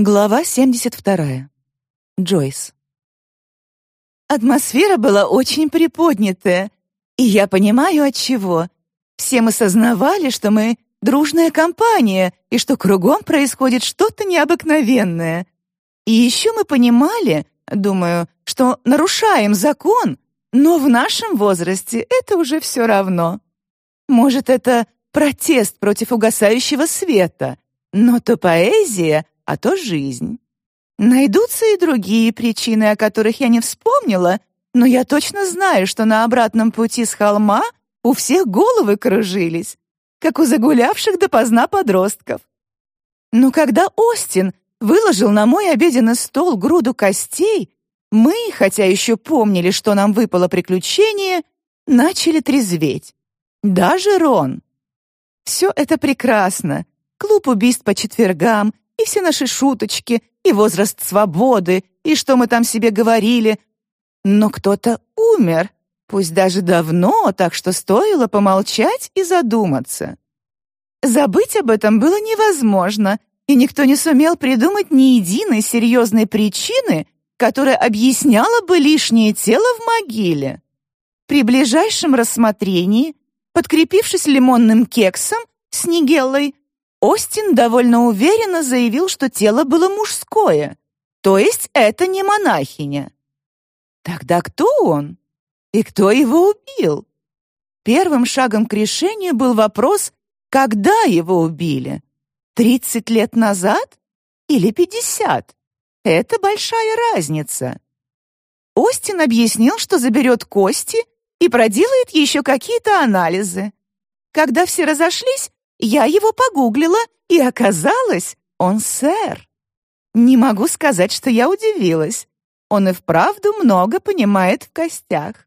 Глава 72. Джойс. Атмосфера была очень приподнятая, и я понимаю, от чего. Все мы сознавали, что мы дружная компания и что кругом происходит что-то необыкновенное. И еще мы понимали, думаю, что нарушаем закон, но в нашем возрасте это уже все равно. Может, это протест против угасающего света, но то поэзия — а то жизнь. Найдутся и другие причины, о которых я не вспомнила, но я точно знаю, что на обратном пути с холма у всех головы кружились, как у загулявших допоздна подростков. Но когда Остин выложил на мой обеденный стол груду костей, мы, хотя еще помнили, что нам выпало приключение, начали трезветь. Даже Рон. Все это прекрасно. Клуб убийств по четвергам, и все наши шуточки, и возраст свободы, и что мы там себе говорили. Но кто-то умер, пусть даже давно, так что стоило помолчать и задуматься. Забыть об этом было невозможно, и никто не сумел придумать ни единой серьезной причины, которая объясняла бы лишнее тело в могиле. При ближайшем рассмотрении, подкрепившись лимонным кексом с нигеллой, Остин довольно уверенно заявил, что тело было мужское, то есть это не монахиня. Тогда кто он? И кто его убил? Первым шагом к решению был вопрос, когда его убили? 30 лет назад или 50? Это большая разница. Остин объяснил, что заберет кости и проделает еще какие-то анализы. Когда все разошлись, я его погуглила, и оказалось, он сэр. Не могу сказать, что я удивилась. Он и вправду много понимает в костях.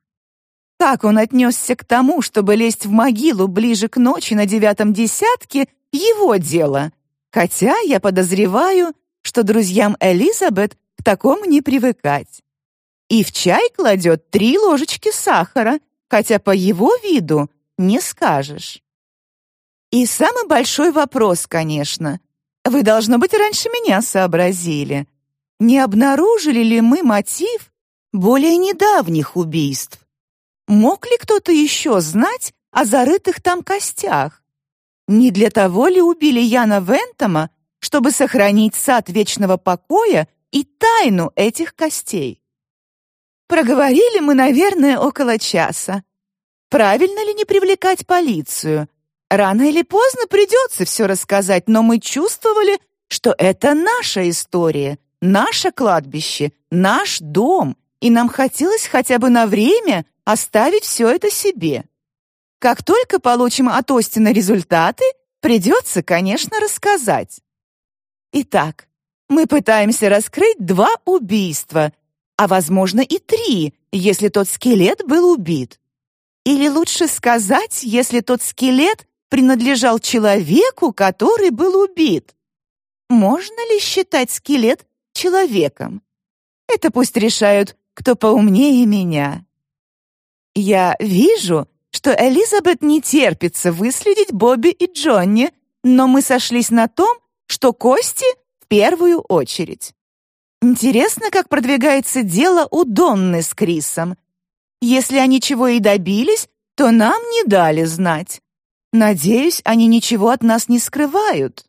Как он отнесся к тому, чтобы лезть в могилу ближе к ночи на девятом десятке, его дело. Хотя я подозреваю, что друзьям Элизабет к такому не привыкать. И в чай кладет три ложечки сахара, хотя по его виду не скажешь. И самый большой вопрос, конечно. Вы, должно быть, раньше меня сообразили. Не обнаружили ли мы мотив более недавних убийств? Мог ли кто-то еще знать о зарытых там костях? Не для того ли убили Яна Вентома, чтобы сохранить сад вечного покоя и тайну этих костей? Проговорили мы, наверное, около часа. Правильно ли не привлекать полицию? Рано или поздно придется все рассказать, но мы чувствовали, что это наша история, наше кладбище, наш дом, и нам хотелось хотя бы на время оставить все это себе. Как только получим от Остина результаты, придется, конечно, рассказать. Итак, мы пытаемся раскрыть два убийства, а, возможно, и три, если тот скелет был убит. Или лучше сказать, если тот скелет принадлежал человеку, который был убит. Можно ли считать скелет человеком? Это пусть решают, кто поумнее меня. Я вижу, что Элизабет не терпится выследить Бобби и Джонни, но мы сошлись на том, что Кости в первую очередь. Интересно, как продвигается дело у Донны с Крисом. Если они чего и добились, то нам не дали знать. Надеюсь, они ничего от нас не скрывают.